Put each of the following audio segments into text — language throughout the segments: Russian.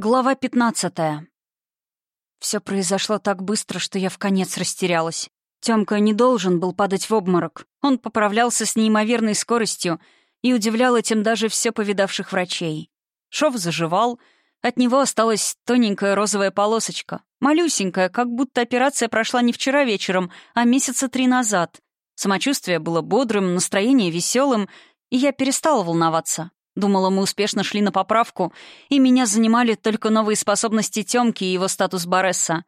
Глава 15. Все произошло так быстро, что я в конец растерялась. Тёмка не должен был падать в обморок. Он поправлялся с неимоверной скоростью и удивлял этим даже все повидавших врачей. Шов заживал, от него осталась тоненькая розовая полосочка, малюсенькая, как будто операция прошла не вчера вечером, а месяца три назад. Самочувствие было бодрым, настроение веселым, и я перестала волноваться. Думала, мы успешно шли на поправку, и меня занимали только новые способности Тёмки и его статус Баресса.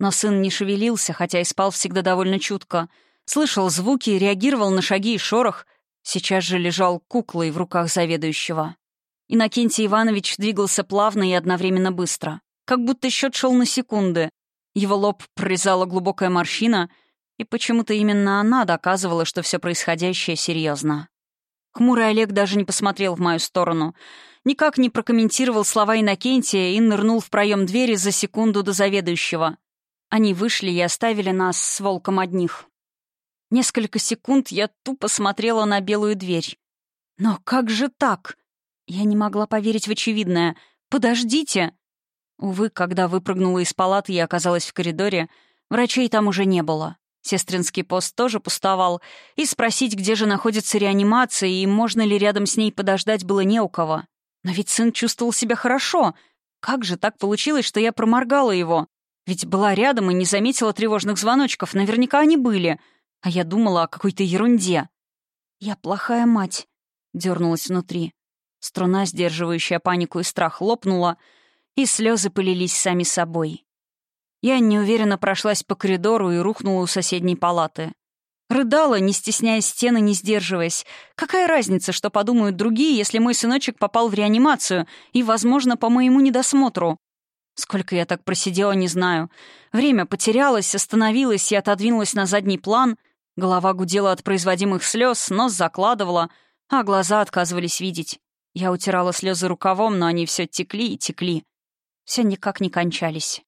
Но сын не шевелился, хотя и спал всегда довольно чутко. Слышал звуки, реагировал на шаги и шорох. Сейчас же лежал куклой в руках заведующего. Иннокентий Иванович двигался плавно и одновременно быстро. Как будто счет шел на секунды. Его лоб прорезала глубокая морщина, и почему-то именно она доказывала, что все происходящее серьезно. Хмурый Олег даже не посмотрел в мою сторону. Никак не прокомментировал слова Иннокентия и нырнул в проем двери за секунду до заведующего. Они вышли и оставили нас с волком одних. Несколько секунд я тупо смотрела на белую дверь. «Но как же так?» Я не могла поверить в очевидное. «Подождите!» Увы, когда выпрыгнула из палаты и оказалась в коридоре, врачей там уже не было. Сестринский пост тоже пустовал, и спросить, где же находится реанимация и можно ли рядом с ней подождать, было не у кого. Но ведь сын чувствовал себя хорошо. Как же так получилось, что я проморгала его? Ведь была рядом и не заметила тревожных звоночков, наверняка они были. А я думала о какой-то ерунде. «Я плохая мать», — дернулась внутри. Струна, сдерживающая панику и страх, лопнула, и слезы полились сами собой. Я неуверенно прошлась по коридору и рухнула у соседней палаты. Рыдала, не стесняя стены, не сдерживаясь. Какая разница, что подумают другие, если мой сыночек попал в реанимацию и, возможно, по моему недосмотру? Сколько я так просидела, не знаю. Время потерялось, остановилось и отодвинулось на задний план. Голова гудела от производимых слез, нос закладывала, а глаза отказывались видеть. Я утирала слезы рукавом, но они все текли и текли. Все никак не кончались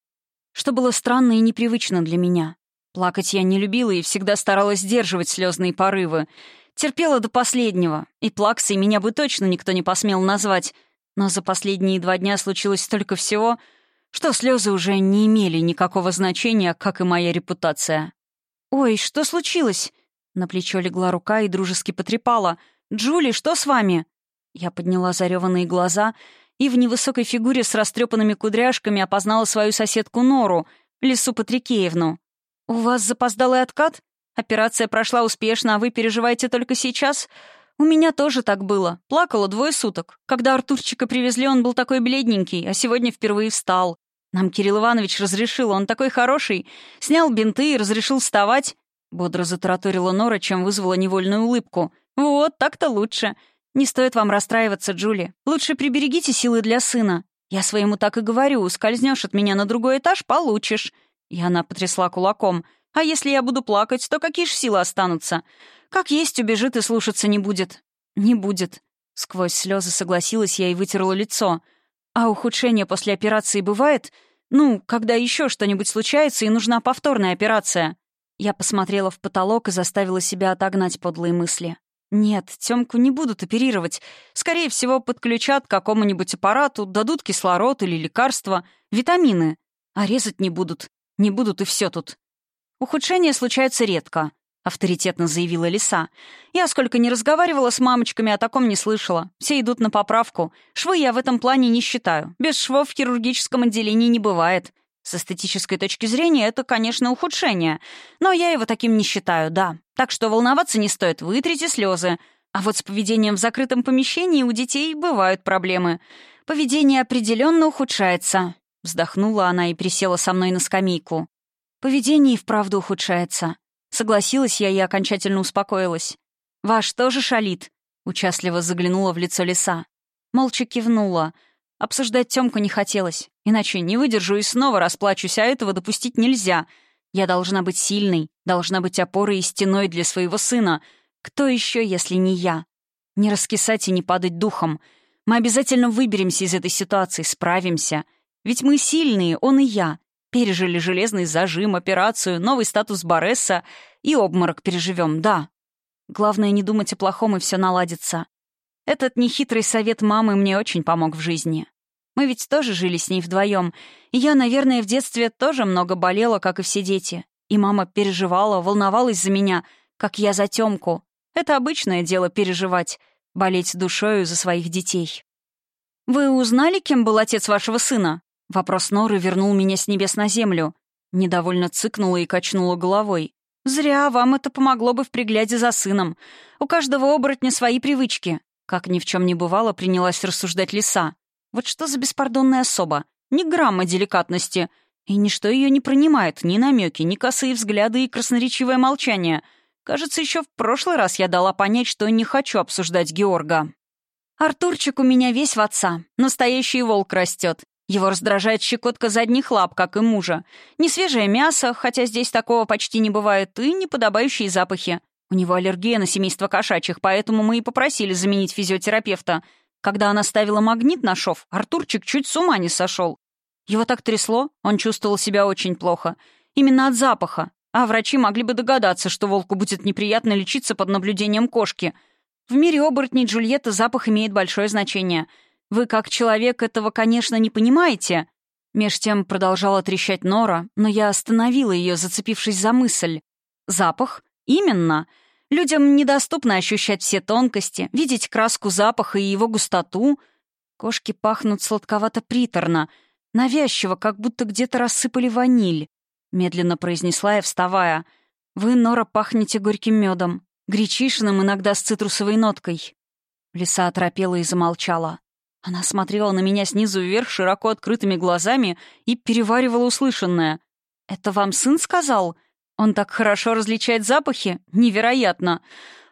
что было странно и непривычно для меня. Плакать я не любила и всегда старалась сдерживать слезные порывы. Терпела до последнего, и плаксой меня бы точно никто не посмел назвать. Но за последние два дня случилось столько всего, что слезы уже не имели никакого значения, как и моя репутация. «Ой, что случилось?» На плечо легла рука и дружески потрепала. «Джули, что с вами?» Я подняла зареванные глаза и в невысокой фигуре с растрепанными кудряшками опознала свою соседку Нору, Лису Патрикеевну. «У вас запоздалый откат? Операция прошла успешно, а вы переживаете только сейчас? У меня тоже так было. Плакала двое суток. Когда Артурчика привезли, он был такой бледненький, а сегодня впервые встал. Нам Кирилл Иванович разрешил, он такой хороший. Снял бинты и разрешил вставать». Бодро затараторила Нора, чем вызвала невольную улыбку. «Вот, так-то лучше. Не стоит вам расстраиваться, Джули. Лучше приберегите силы для сына. Я своему так и говорю, ускользнешь от меня на другой этаж — получишь». И она потрясла кулаком. «А если я буду плакать, то какие ж силы останутся? Как есть, убежит и слушаться не будет». «Не будет». Сквозь слезы согласилась я и вытерла лицо. «А ухудшение после операции бывает? Ну, когда еще что-нибудь случается и нужна повторная операция?» Я посмотрела в потолок и заставила себя отогнать подлые мысли. Нет, Тёмку не будут оперировать. Скорее всего, подключат к какому-нибудь аппарату, дадут кислород или лекарства, витамины. А резать не будут. Не будут и все тут. Ухудшения случаются редко, авторитетно заявила Лиса. Я сколько не разговаривала с мамочками, о таком не слышала. Все идут на поправку. Швы я в этом плане не считаю. Без швов в хирургическом отделении не бывает. С эстетической точки зрения это, конечно, ухудшение, но я его таким не считаю, да. Так что волноваться не стоит, вытрите слезы. А вот с поведением в закрытом помещении у детей бывают проблемы. Поведение определенно ухудшается. Вздохнула она и присела со мной на скамейку. Поведение и вправду ухудшается. Согласилась я и окончательно успокоилась. «Ваш тоже шалит?» Участливо заглянула в лицо лиса. Молча кивнула — Обсуждать Тёмку не хотелось, иначе не выдержу и снова расплачусь, а этого допустить нельзя. Я должна быть сильной, должна быть опорой и стеной для своего сына. Кто еще, если не я? Не раскисать и не падать духом. Мы обязательно выберемся из этой ситуации, справимся. Ведь мы сильные, он и я. Пережили железный зажим, операцию, новый статус Баресса и обморок переживем, да. Главное не думать о плохом, и все наладится. Этот нехитрый совет мамы мне очень помог в жизни. Мы ведь тоже жили с ней вдвоем. И я, наверное, в детстве тоже много болела, как и все дети. И мама переживала, волновалась за меня, как я за Тёмку. Это обычное дело переживать, болеть душою за своих детей. «Вы узнали, кем был отец вашего сына?» Вопрос Норы вернул меня с небес на землю. Недовольно цыкнула и качнула головой. «Зря вам это помогло бы в пригляде за сыном. У каждого оборотня свои привычки. Как ни в чем не бывало, принялась рассуждать лиса. Вот что за беспардонная особа? Ни грамма деликатности. И ничто ее не принимает, ни намеки, ни косые взгляды и красноречивое молчание. Кажется, еще в прошлый раз я дала понять, что не хочу обсуждать Георга. «Артурчик у меня весь в отца. Настоящий волк растет. Его раздражает щекотка задних лап, как и мужа. Несвежее мясо, хотя здесь такого почти не бывает, и неподобающие запахи. У него аллергия на семейство кошачьих, поэтому мы и попросили заменить физиотерапевта. Когда она ставила магнит на шов, Артурчик чуть с ума не сошел. Его так трясло, он чувствовал себя очень плохо. Именно от запаха. А врачи могли бы догадаться, что волку будет неприятно лечиться под наблюдением кошки. В мире оборотней Джульетта запах имеет большое значение. Вы, как человек, этого, конечно, не понимаете. Меж тем продолжала трещать Нора, но я остановила ее, зацепившись за мысль. Запах Именно. Людям недоступно ощущать все тонкости, видеть краску запаха и его густоту. Кошки пахнут сладковато-приторно, навязчиво, как будто где-то рассыпали ваниль. Медленно произнесла я, вставая. «Вы, Нора, пахнете горьким медом, гречишным иногда с цитрусовой ноткой». Лиса оторопела и замолчала. Она смотрела на меня снизу вверх широко открытыми глазами и переваривала услышанное. «Это вам сын сказал?» Он так хорошо различает запахи? Невероятно.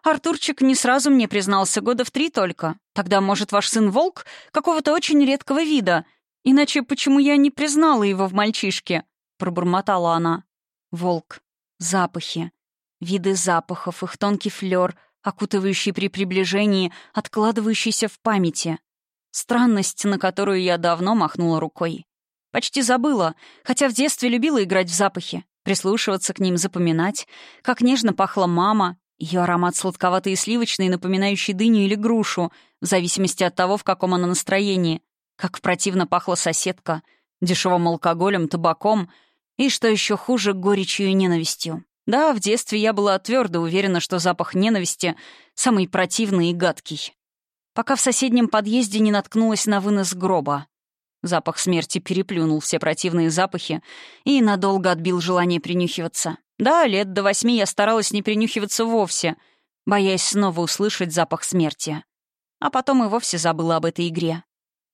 Артурчик не сразу мне признался, года в три только. Тогда, может, ваш сын волк какого-то очень редкого вида? Иначе почему я не признала его в мальчишке?» Пробормотала она. «Волк. Запахи. Виды запахов, их тонкий флёр, окутывающий при приближении, откладывающийся в памяти. Странность, на которую я давно махнула рукой. Почти забыла, хотя в детстве любила играть в запахи прислушиваться к ним, запоминать, как нежно пахла мама, ее аромат сладковатый и сливочный, напоминающий дыню или грушу, в зависимости от того, в каком она настроении, как противно пахла соседка, дешевым алкоголем, табаком и, что еще хуже, горечью и ненавистью. Да, в детстве я была твердо уверена, что запах ненависти самый противный и гадкий. Пока в соседнем подъезде не наткнулась на вынос гроба. Запах смерти переплюнул все противные запахи и надолго отбил желание принюхиваться. Да, лет до восьми я старалась не принюхиваться вовсе, боясь снова услышать запах смерти. А потом и вовсе забыла об этой игре.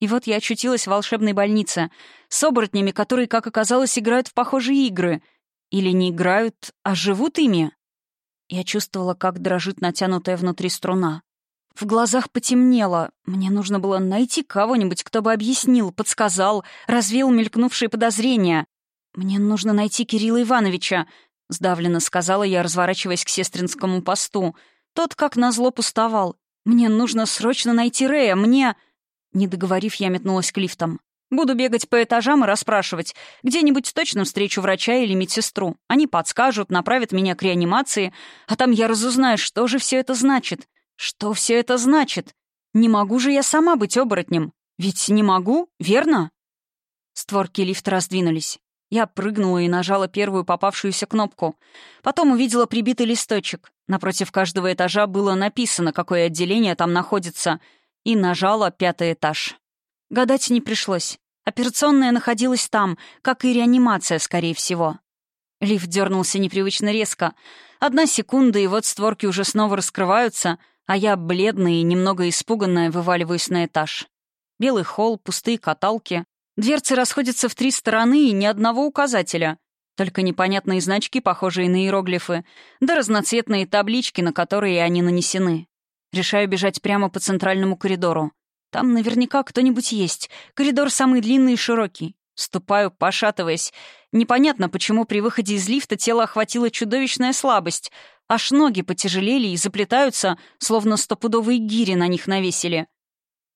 И вот я очутилась в волшебной больнице с оборотнями, которые, как оказалось, играют в похожие игры. Или не играют, а живут ими. Я чувствовала, как дрожит натянутая внутри струна. В глазах потемнело. Мне нужно было найти кого-нибудь, кто бы объяснил, подсказал, развеял мелькнувшие подозрения. «Мне нужно найти Кирилла Ивановича», — сдавленно сказала я, разворачиваясь к сестринскому посту. Тот, как назло, пустовал. «Мне нужно срочно найти Рея, мне...» Не договорив, я метнулась к лифтам. «Буду бегать по этажам и расспрашивать. Где-нибудь точно встречу врача или медсестру. Они подскажут, направят меня к реанимации, а там я разузнаю, что же все это значит. Что все это значит? Не могу же я сама быть оборотнем. Ведь не могу, верно? Створки лифта раздвинулись. Я прыгнула и нажала первую попавшуюся кнопку. Потом увидела прибитый листочек. Напротив каждого этажа было написано, какое отделение там находится. И нажала пятый этаж. Гадать не пришлось. Операционная находилась там, как и реанимация, скорее всего. Лифт дернулся непривычно резко. Одна секунда, и вот створки уже снова раскрываются — а я, бледная и немного испуганная, вываливаюсь на этаж. Белый холл, пустые каталки. Дверцы расходятся в три стороны и ни одного указателя. Только непонятные значки, похожие на иероглифы, да разноцветные таблички, на которые они нанесены. Решаю бежать прямо по центральному коридору. Там наверняка кто-нибудь есть. Коридор самый длинный и широкий. Ступаю, пошатываясь. Непонятно, почему при выходе из лифта тело охватила чудовищная слабость, Аж ноги потяжелели и заплетаются, словно стопудовые гири на них навесили.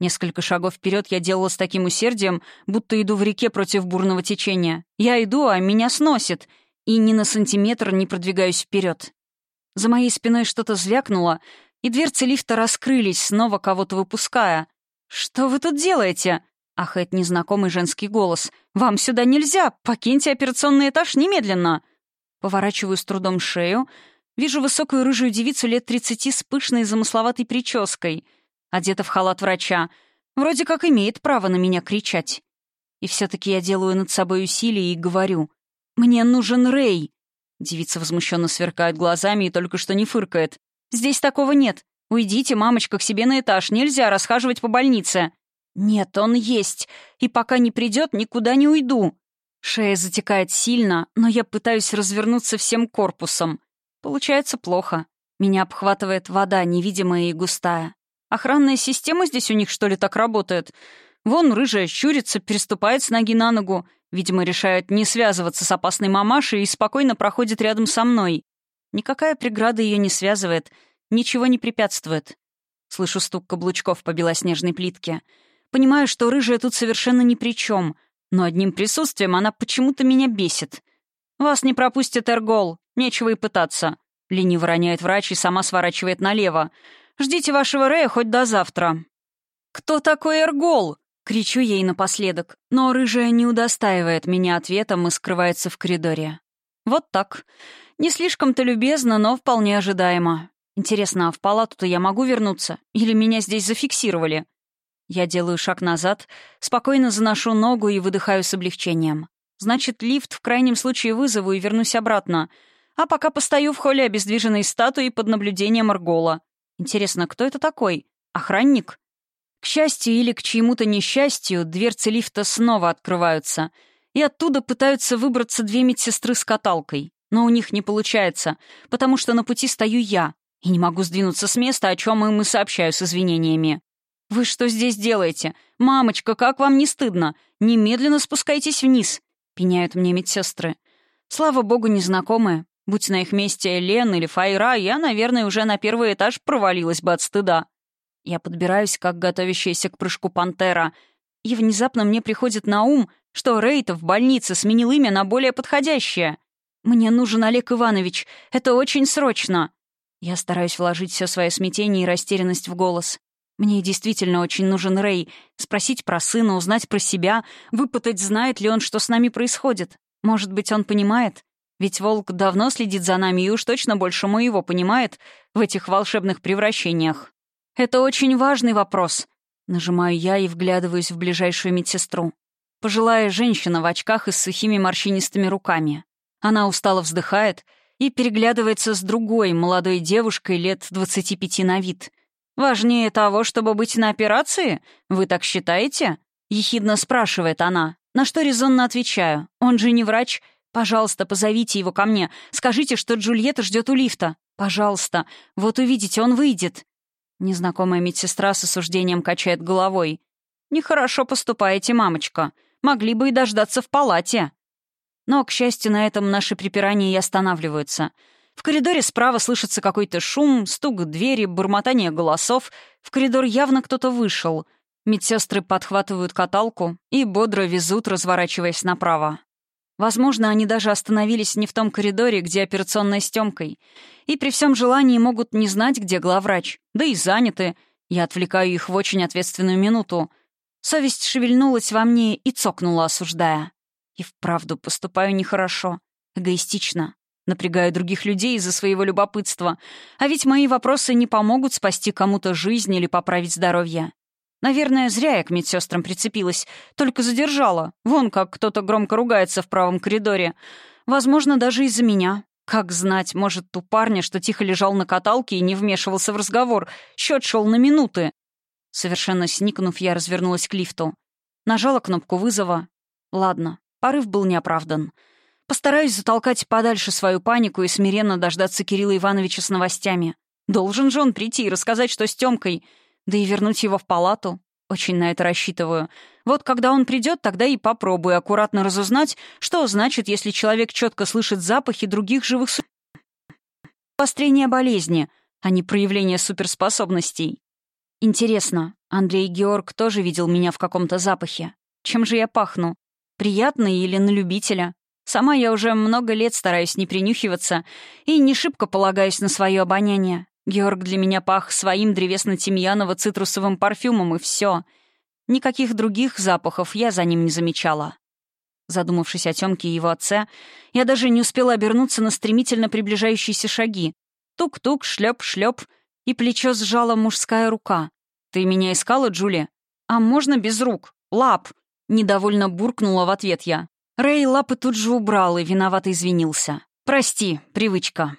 Несколько шагов вперед я делала с таким усердием, будто иду в реке против бурного течения. Я иду, а меня сносит, и ни на сантиметр не продвигаюсь вперед. За моей спиной что-то звякнуло, и дверцы лифта раскрылись, снова кого-то выпуская. «Что вы тут делаете?» — ахает незнакомый женский голос. «Вам сюда нельзя! Покиньте операционный этаж немедленно!» Поворачиваю с трудом шею — Вижу высокую рыжую девицу лет тридцати с пышной замысловатой прической. Одета в халат врача. Вроде как имеет право на меня кричать. И все таки я делаю над собой усилие и говорю. «Мне нужен Рэй!» Девица возмущенно сверкает глазами и только что не фыркает. «Здесь такого нет. Уйдите, мамочка, к себе на этаж. Нельзя расхаживать по больнице». «Нет, он есть. И пока не придет, никуда не уйду». Шея затекает сильно, Получается плохо. Меня обхватывает вода, невидимая и густая. Охранная система здесь у них, что ли, так работает? Вон рыжая щурится, переступает с ноги на ногу. Видимо, решает не связываться с опасной мамашей и спокойно проходит рядом со мной. Никакая преграда ее не связывает, ничего не препятствует. Слышу стук каблучков по белоснежной плитке. Понимаю, что рыжая тут совершенно ни при чем, но одним присутствием она почему-то меня бесит. «Вас не пропустит Эргол», Нечего и пытаться. Лениво роняет врач и сама сворачивает налево. Ждите вашего Рея хоть до завтра. «Кто такой Эргол?» — кричу ей напоследок. Но рыжая не удостаивает меня ответом и скрывается в коридоре. Вот так. Не слишком-то любезно, но вполне ожидаемо. Интересно, а в палату-то я могу вернуться? Или меня здесь зафиксировали? Я делаю шаг назад, спокойно заношу ногу и выдыхаю с облегчением. Значит, лифт в крайнем случае вызову и вернусь обратно — а пока постою в холле обездвиженной статуи под наблюдением Аргола. Интересно, кто это такой? Охранник? К счастью или к чьему-то несчастью, дверцы лифта снова открываются. И оттуда пытаются выбраться две медсестры с каталкой. Но у них не получается, потому что на пути стою я. И не могу сдвинуться с места, о чем им и сообщаю с извинениями. «Вы что здесь делаете? Мамочка, как вам не стыдно? Немедленно спускайтесь вниз!» — пеняют мне медсестры. Слава богу, незнакомые. Будь на их месте Лен или Файра, я, наверное, уже на первый этаж провалилась бы от стыда. Я подбираюсь, как готовящаяся к прыжку пантера, и внезапно мне приходит на ум, что Рейд в больнице сменил имя на более подходящее. «Мне нужен Олег Иванович. Это очень срочно». Я стараюсь вложить все свое смятение и растерянность в голос. Мне действительно очень нужен Рэй. Спросить про сына, узнать про себя, выпытать, знает ли он, что с нами происходит. Может быть, он понимает? Ведь волк давно следит за нами и уж точно больше моего понимает в этих волшебных превращениях. Это очень важный вопрос. Нажимаю я и вглядываюсь в ближайшую медсестру. Пожилая женщина в очках и с сухими морщинистыми руками. Она устало вздыхает и переглядывается с другой, молодой девушкой лет 25 на вид. «Важнее того, чтобы быть на операции? Вы так считаете?» — ехидно спрашивает она. На что резонно отвечаю. «Он же не врач, Пожалуйста, позовите его ко мне. Скажите, что Джульетта ждет у лифта. Пожалуйста. Вот увидите, он выйдет». Незнакомая медсестра с осуждением качает головой. «Нехорошо поступаете, мамочка. Могли бы и дождаться в палате». Но, к счастью, на этом наши припирания и останавливаются. В коридоре справа слышится какой-то шум, стук двери, бормотание голосов. В коридор явно кто-то вышел. Медсестры подхватывают каталку и бодро везут, разворачиваясь направо. Возможно, они даже остановились не в том коридоре, где операционная с Тёмкой. И при всем желании могут не знать, где главврач. Да и заняты. Я отвлекаю их в очень ответственную минуту. Совесть шевельнулась во мне и цокнула, осуждая. И вправду поступаю нехорошо. Эгоистично. Напрягаю других людей из-за своего любопытства. А ведь мои вопросы не помогут спасти кому-то жизнь или поправить здоровье. Наверное, зря я к медсестрам прицепилась, только задержала. Вон как кто-то громко ругается в правом коридоре. Возможно, даже из-за меня. Как знать, может, ту парня, что тихо лежал на каталке и не вмешивался в разговор. Счет шел на минуты. Совершенно сникнув, я развернулась к лифту. Нажала кнопку вызова. Ладно, порыв был неоправдан. Постараюсь затолкать подальше свою панику и смиренно дождаться Кирилла Ивановича с новостями. Должен же он прийти и рассказать, что с Тёмкой. Да и вернуть его в палату. Очень на это рассчитываю. Вот когда он придет, тогда и попробую аккуратно разузнать, что значит, если человек четко слышит запахи других живых существ. Обострение болезни, а не проявление суперспособностей. Интересно, Андрей Георг тоже видел меня в каком-то запахе. Чем же я пахну? Приятно или на любителя? Сама я уже много лет стараюсь не принюхиваться и не шибко полагаюсь на свое обоняние. Георг для меня пах своим древесно-тимьяново цитрусовым парфюмом, и все. Никаких других запахов я за ним не замечала. Задумавшись о Тёмке и его отце, я даже не успела обернуться на стремительно приближающиеся шаги. Тук-тук, шлеп-шлеп, и плечо сжала мужская рука. «Ты меня искала, Джули?» «А можно без рук? Лап!» Недовольно буркнула в ответ я. Рэй лапы тут же убрал и виновато извинился. «Прости, привычка.